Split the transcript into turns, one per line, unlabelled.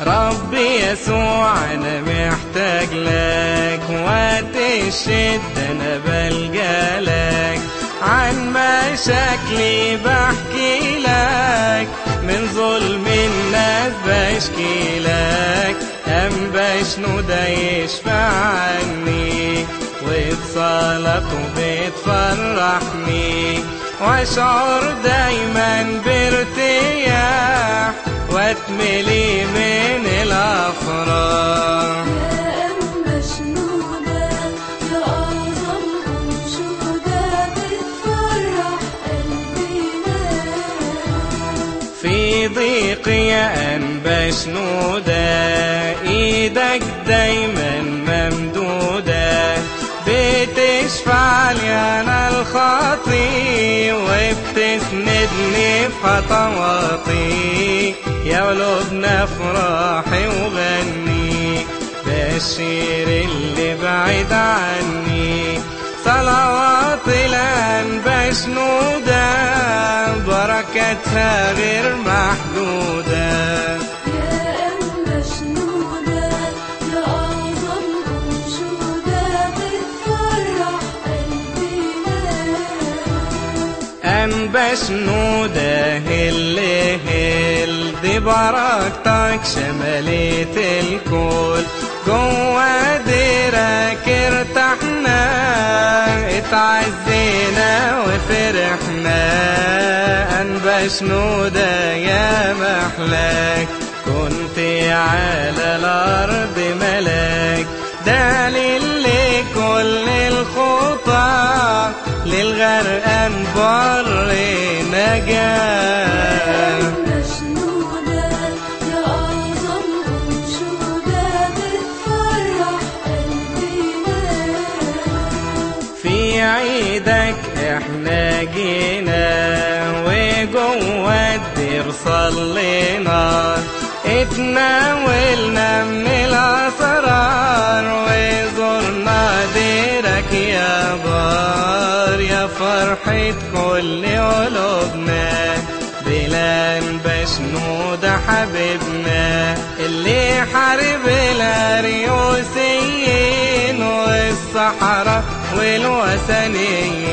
ربي يسوع أنا محتاج لك. وقت الشدة أنا بلجأ لك. عن مشاكلي بحكي لك. من ظلم الناس بشكي لك. أم بشنو ده يشفع عني وبصلاته بتفرحني. واشعر دايما بارتياح
أنشودة بتفرح قلبنا
في ضيقي أنبا شنودة إيدك دايما ممدودة. بتشفع لي أنا الخاطي وبتسندني في خطواتي. يا قلوبنا افرحي وغني بشير اللي بعيد عني. صلوات الأنبا شنودة بركتها غير محدودة أنبا شنودة اللي هل دي بركتك شملت الكل. جوا ديرك ارتحنا اتعزينا وفرحنا. أنبا شنودة يا محلاك كنت على الأرض للغرقان بر
قلبنا
في عيدك إحنا جينا وجوه الدير صلينا اتناولنا من فرحة كل قلوبنا. بلال بشنود حبيبنا. اللي حارب الأريوسيين والصحراء والوثنيين.